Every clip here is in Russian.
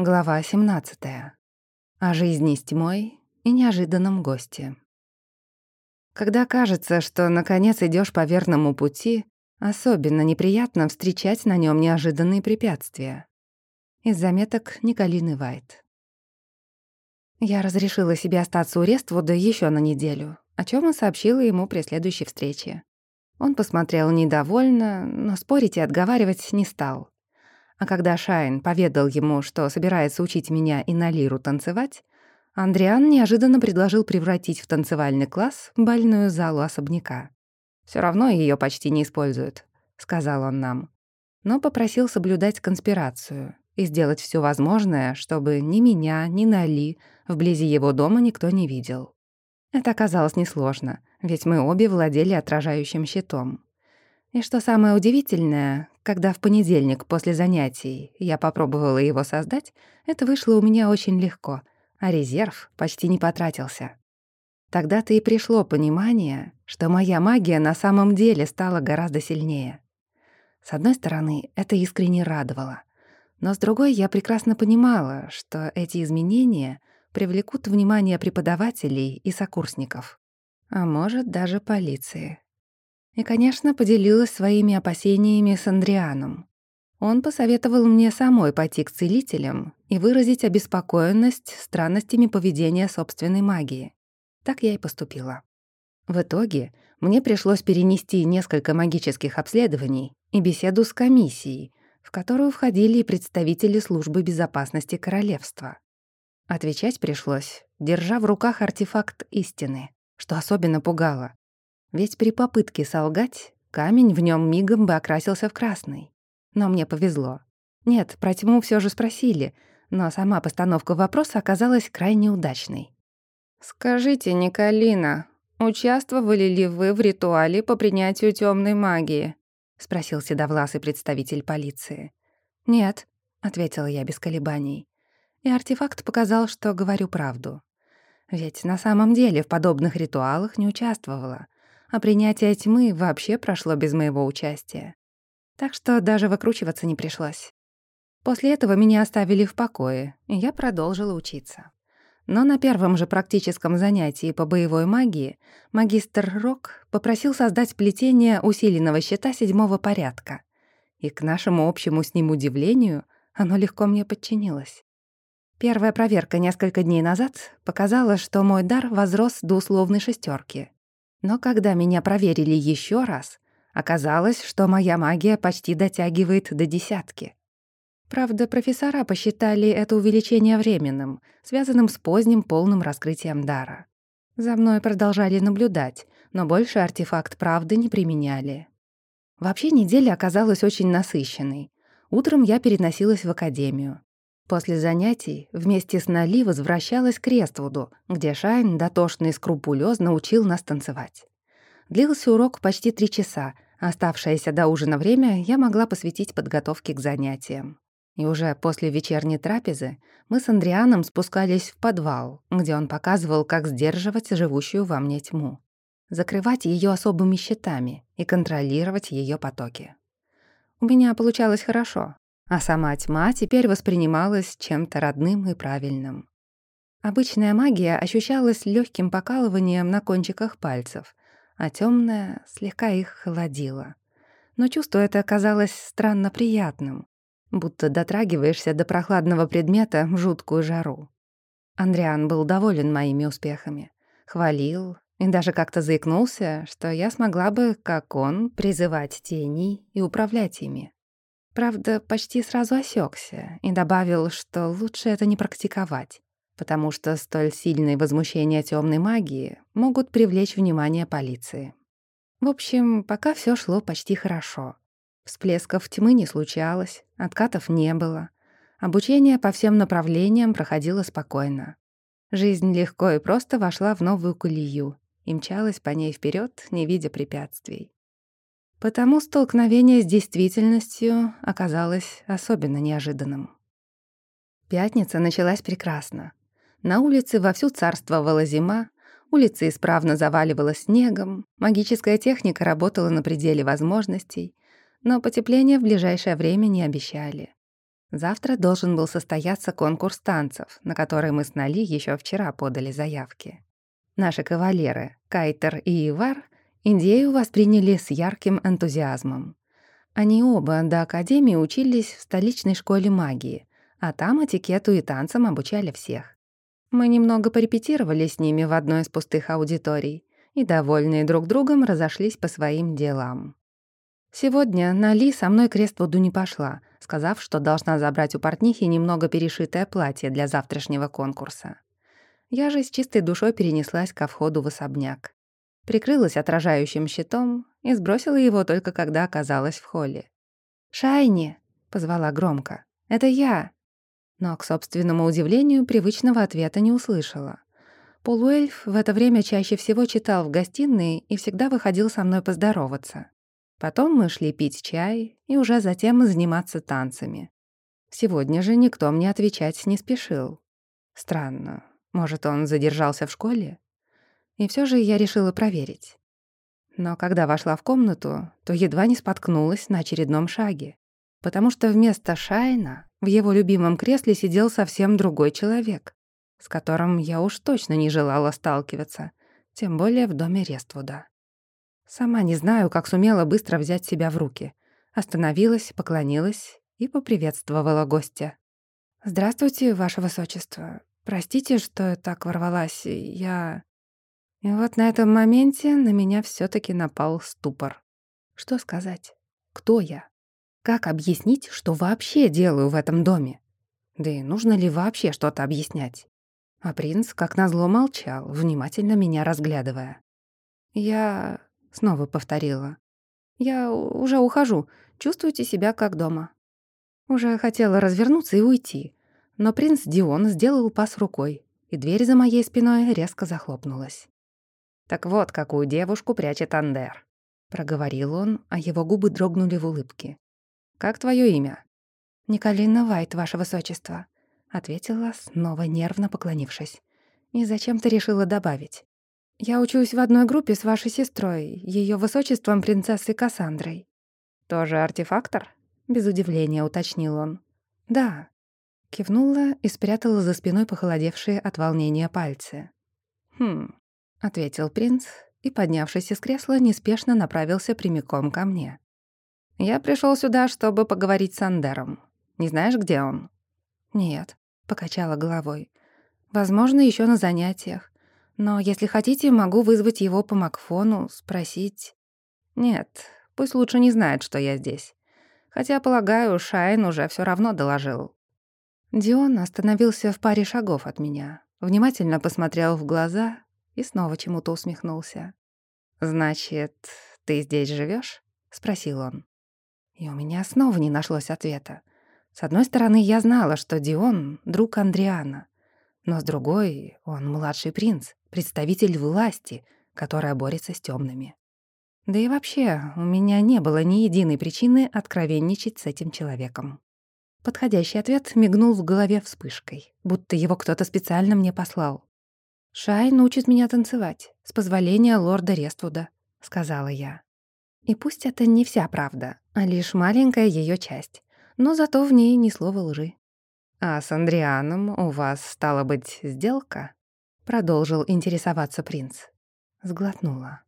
Глава 17. О жизни с тьмой и неожиданном госте. Когда кажется, что наконец идешь по верному пути, особенно неприятно встречать на нем неожиданные препятствия. Из заметок Николины Вайт. Я разрешила себе остаться у Рествуда еще на неделю, о чем и сообщила ему при следующей встрече. Он посмотрел недовольно, но спорить и отговаривать не стал. А когда Шайн поведал ему, что собирается учить меня и на лиру танцевать, Андриан неожиданно предложил превратить в танцевальный класс больную залу особняка. Все равно ее почти не используют», — сказал он нам. Но попросил соблюдать конспирацию и сделать все возможное, чтобы ни меня, ни Нали вблизи его дома никто не видел. Это оказалось несложно, ведь мы обе владели отражающим щитом. И что самое удивительное, когда в понедельник после занятий я попробовала его создать, это вышло у меня очень легко, а резерв почти не потратился. Тогда-то и пришло понимание, что моя магия на самом деле стала гораздо сильнее. С одной стороны, это искренне радовало, но с другой я прекрасно понимала, что эти изменения привлекут внимание преподавателей и сокурсников, а может, даже полиции. И, конечно, поделилась своими опасениями с Андрианом. Он посоветовал мне самой пойти к целителям и выразить обеспокоенность странностями поведения собственной магии. Так я и поступила. В итоге мне пришлось перенести несколько магических обследований и беседу с комиссией, в которую входили и представители службы безопасности королевства. Отвечать пришлось, держа в руках артефакт истины, что особенно пугало. Ведь при попытке солгать камень в нем мигом бы окрасился в красный. Но мне повезло. Нет, про тьму все же спросили, но сама постановка вопроса оказалась крайне удачной. «Скажите, Николина, участвовали ли вы в ритуале по принятию темной магии?» — спросил седовласый представитель полиции. «Нет», — ответила я без колебаний. И артефакт показал, что говорю правду. Ведь на самом деле в подобных ритуалах не участвовала — а принятие тьмы вообще прошло без моего участия. Так что даже выкручиваться не пришлось. После этого меня оставили в покое, и я продолжила учиться. Но на первом же практическом занятии по боевой магии магистр Рок попросил создать плетение усиленного щита седьмого порядка. И к нашему общему с ним удивлению оно легко мне подчинилось. Первая проверка несколько дней назад показала, что мой дар возрос до условной шестерки. Но когда меня проверили еще раз, оказалось, что моя магия почти дотягивает до десятки. Правда, профессора посчитали это увеличение временным, связанным с поздним полным раскрытием дара. За мной продолжали наблюдать, но больше артефакт правды не применяли. Вообще неделя оказалась очень насыщенной. Утром я переносилась в академию. После занятий вместе с Нали возвращалась к Рествуду, где Шайн дотошно и скрупулезно учил нас танцевать. Длился урок почти три часа, а оставшееся до ужина время я могла посвятить подготовке к занятиям. И уже после вечерней трапезы мы с Андрианом спускались в подвал, где он показывал, как сдерживать живущую во мне тьму, закрывать ее особыми щитами и контролировать ее потоки. У меня получалось хорошо, а сама тьма теперь воспринималась чем-то родным и правильным. Обычная магия ощущалась легким покалыванием на кончиках пальцев, а темная слегка их холодила. Но чувство это оказалось странно приятным, будто дотрагиваешься до прохладного предмета в жуткую жару. Андриан был доволен моими успехами, хвалил и даже как-то заикнулся, что я смогла бы, как он, призывать теней и управлять ими. Правда, почти сразу осекся и добавил, что лучше это не практиковать, потому что столь сильные возмущения темной магии могут привлечь внимание полиции. В общем, пока все шло почти хорошо. Всплесков тьмы не случалось, откатов не было. Обучение по всем направлениям проходило спокойно. Жизнь легко и просто вошла в новую колею и мчалась по ней вперед, не видя препятствий. Потому столкновение с действительностью оказалось особенно неожиданным. Пятница началась прекрасно. На улице вовсю царствовала зима, улица исправно заваливала снегом, магическая техника работала на пределе возможностей, но потепление в ближайшее время не обещали. Завтра должен был состояться конкурс танцев, на который мы с Нали еще вчера подали заявки. Наши кавалеры, Кайтер и Ивар, идею восприняли с ярким энтузиазмом. Они оба до Академии учились в столичной школе магии, а там этикету и танцам обучали всех. Мы немного порепетировали с ними в одной из пустых аудиторий и, довольные друг другом, разошлись по своим делам. Сегодня Нали со мной к Рествуду не пошла, сказав, что должна забрать у портнихи немного перешитое платье для завтрашнего конкурса. Я же с чистой душой перенеслась ко входу в особняк. Прикрылась отражающим щитом и сбросила его только когда оказалась в холле. «Шайни!» — позвала громко. «Это я!» Но, к собственному удивлению, привычного ответа не услышала. Полуэльф в это время чаще всего читал в гостиной и всегда выходил со мной поздороваться. Потом мы шли пить чай и уже затем заниматься танцами. Сегодня же никто мне отвечать не спешил. Странно. Может, он задержался в школе? И все же я решила проверить. Но когда вошла в комнату, то едва не споткнулась на очередном шаге, потому что вместо Шайна в его любимом кресле сидел совсем другой человек, с которым я уж точно не желала сталкиваться, тем более в доме Рествуда. Сама не знаю, как сумела быстро взять себя в руки. Остановилась, поклонилась и поприветствовала гостя. «Здравствуйте, ваше высочество. Простите, что так ворвалась. Я...» И вот на этом моменте на меня все таки напал ступор. Что сказать? Кто я? Как объяснить, что вообще делаю в этом доме? Да и нужно ли вообще что-то объяснять? А принц, как назло, молчал, внимательно меня разглядывая. «Я...» — снова повторила. «Я уже ухожу. Чувствуйте себя как дома». Уже хотела развернуться и уйти, но принц Дион сделал пас рукой, и дверь за моей спиной резко захлопнулась. «Так вот, какую девушку прячет Андер», — проговорил он, а его губы дрогнули в улыбке. «Как твое имя?» «Николина Вайт, ваше высочество», — ответила, снова нервно поклонившись. «И зачем ты решила добавить?» «Я учусь в одной группе с вашей сестрой, ее высочеством принцессой Кассандрой». «Тоже артефактор?» — без удивления уточнил он. «Да». Кивнула и спрятала за спиной похолодевшие от волнения пальцы. «Хм, — ответил принц и, поднявшись из кресла, неспешно направился прямиком ко мне. «Я пришел сюда, чтобы поговорить с Андером. Не знаешь, где он?» «Нет», — покачала головой. «Возможно, еще на занятиях. Но если хотите, могу вызвать его по Макфону, спросить...» «Нет, пусть лучше не знает, что я здесь. Хотя, полагаю, Шайн уже все равно доложил». Дион остановился в паре шагов от меня, внимательно посмотрел в глаза и снова чему-то усмехнулся. «Значит, ты здесь живешь? спросил он. И у меня снова не нашлось ответа. С одной стороны, я знала, что Дион — друг Андриана, но с другой — он младший принц, представитель власти, которая борется с темными. Да и вообще, у меня не было ни единой причины откровенничать с этим человеком. Подходящий ответ мигнул в голове вспышкой, будто его кто-то специально мне послал. «Шай научит меня танцевать, с позволения лорда Рествуда», — сказала я. И пусть это не вся правда, а лишь маленькая ее часть, но зато в ней ни слова лжи. «А с Андрианом у вас, стала быть, сделка?» — продолжил интересоваться принц. Сглотнула.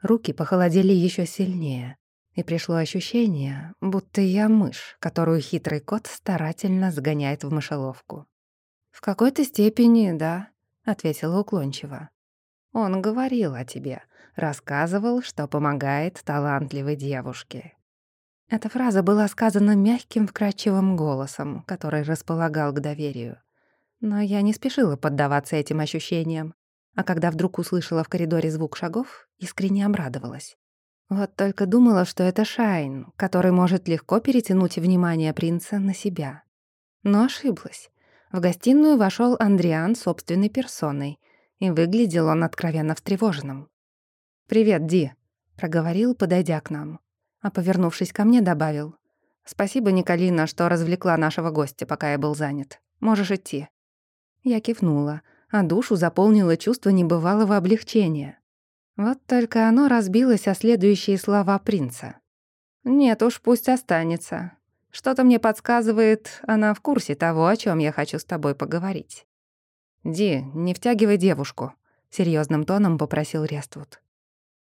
Руки похолодели еще сильнее, и пришло ощущение, будто я мышь, которую хитрый кот старательно загоняет в мышеловку. «В какой-то степени, да», — ответила уклончиво. «Он говорил о тебе, рассказывал, что помогает талантливой девушке». Эта фраза была сказана мягким, вкрадчивым голосом, который располагал к доверию. Но я не спешила поддаваться этим ощущениям, а когда вдруг услышала в коридоре звук шагов, искренне обрадовалась. Вот только думала, что это Шайн, который может легко перетянуть внимание принца на себя. Но ошиблась. В гостиную вошел Андриан собственной персоной, и выглядел он откровенно встревоженным. «Привет, Ди», — проговорил, подойдя к нам, а, повернувшись ко мне, добавил. «Спасибо, Николина, что развлекла нашего гостя, пока я был занят. Можешь идти». Я кивнула, а душу заполнило чувство небывалого облегчения. Вот только оно разбилось о следующие слова принца. «Нет уж, пусть останется. Что-то мне подсказывает, она в курсе того, о чем я хочу с тобой поговорить. «Ди, не втягивай девушку», — серьезным тоном попросил Рествуд.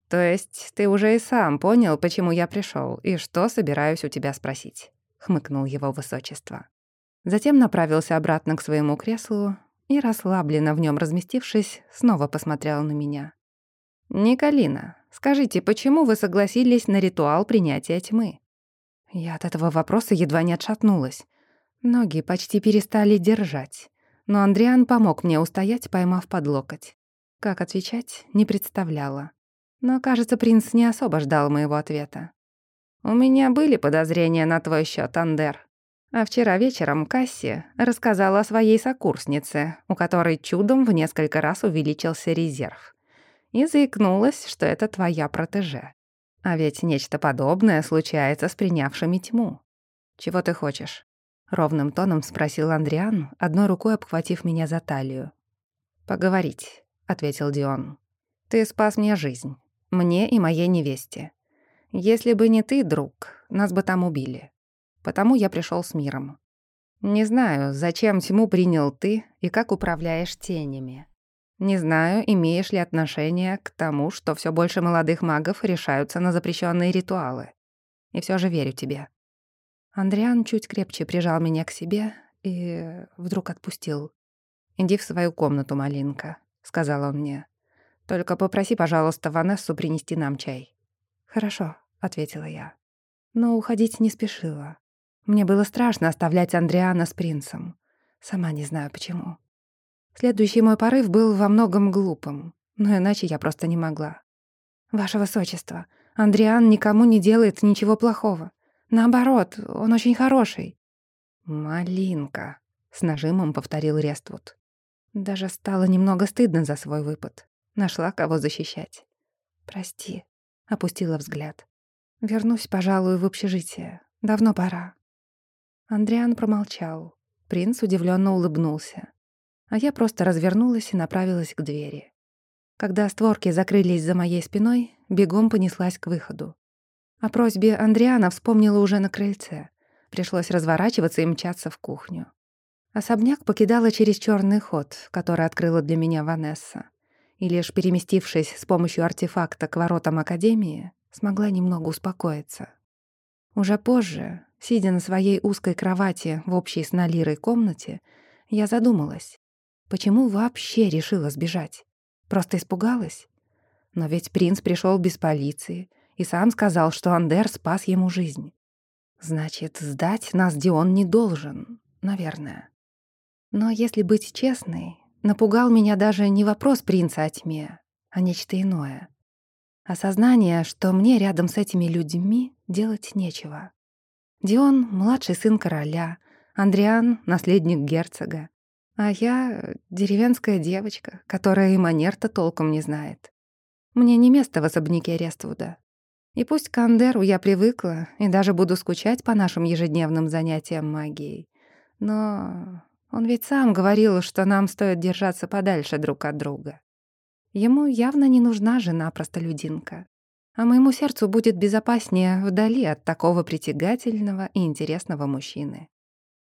«То есть ты уже и сам понял, почему я пришел и что собираюсь у тебя спросить?» — хмыкнул его высочество. Затем направился обратно к своему креслу и, расслабленно в нем разместившись, снова посмотрел на меня. «Николина, скажите, почему вы согласились на ритуал принятия тьмы?» Я от этого вопроса едва не отшатнулась. Ноги почти перестали держать, но Андриан помог мне устоять, поймав под локоть. Как отвечать, не представляла. Но, кажется, принц не особо ждал моего ответа. «У меня были подозрения на твой счет, Андер. А вчера вечером Касси рассказала о своей сокурснице, у которой чудом в несколько раз увеличился резерв. И заикнулась, что это твоя протеже. А ведь нечто подобное случается с принявшими тьму. Чего ты хочешь? Ровным тоном спросил Андриан, одной рукой обхватив меня за талию. «Поговорить», — ответил Дион. «Ты спас мне жизнь. Мне и моей невесте. Если бы не ты, друг, нас бы там убили. Потому я пришел с миром. Не знаю, зачем тьму принял ты и как управляешь тенями. Не знаю, имеешь ли отношение к тому, что все больше молодых магов решаются на запрещенные ритуалы. И все же верю тебе». Андриан чуть крепче прижал меня к себе и вдруг отпустил. «Иди в свою комнату, малинка», — сказал он мне. «Только попроси, пожалуйста, Ванессу принести нам чай». «Хорошо», — ответила я. Но уходить не спешила. Мне было страшно оставлять Андриана с принцем. Сама не знаю почему. Следующий мой порыв был во многом глупым, но иначе я просто не могла. «Ваше Высочество, Андриан никому не делает ничего плохого. Наоборот, он очень хороший». «Малинка», — с нажимом повторил Рествуд. Даже стало немного стыдно за свой выпад. Нашла кого защищать. «Прости», — опустила взгляд. «Вернусь, пожалуй, в общежитие. Давно пора». Андриан промолчал. Принц удивленно улыбнулся а я просто развернулась и направилась к двери. Когда створки закрылись за моей спиной, бегом понеслась к выходу. О просьбе Андриана вспомнила уже на крыльце. Пришлось разворачиваться и мчаться в кухню. Особняк покидала через черный ход, который открыла для меня Ванесса. И лишь переместившись с помощью артефакта к воротам Академии, смогла немного успокоиться. Уже позже, сидя на своей узкой кровати в общей с Налирой комнате, я задумалась, Почему вообще решила сбежать? Просто испугалась? Но ведь принц пришел без полиции и сам сказал, что Андер спас ему жизнь. Значит, сдать нас Дион не должен, наверное. Но если быть честной, напугал меня даже не вопрос принца о тьме, а нечто иное. Осознание, что мне рядом с этими людьми делать нечего. Дион — младший сын короля, Андриан — наследник герцога, а я деревенская девочка, которая и манер-то толком не знает. Мне не место в особняке Рествуда. И пусть к Андеру я привыкла и даже буду скучать по нашим ежедневным занятиям магией. Но он ведь сам говорил, что нам стоит держаться подальше друг от друга. Ему явно не нужна жена-простолюдинка. А моему сердцу будет безопаснее вдали от такого притягательного и интересного мужчины,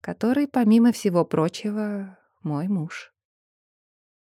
который, помимо всего прочего, мой муж.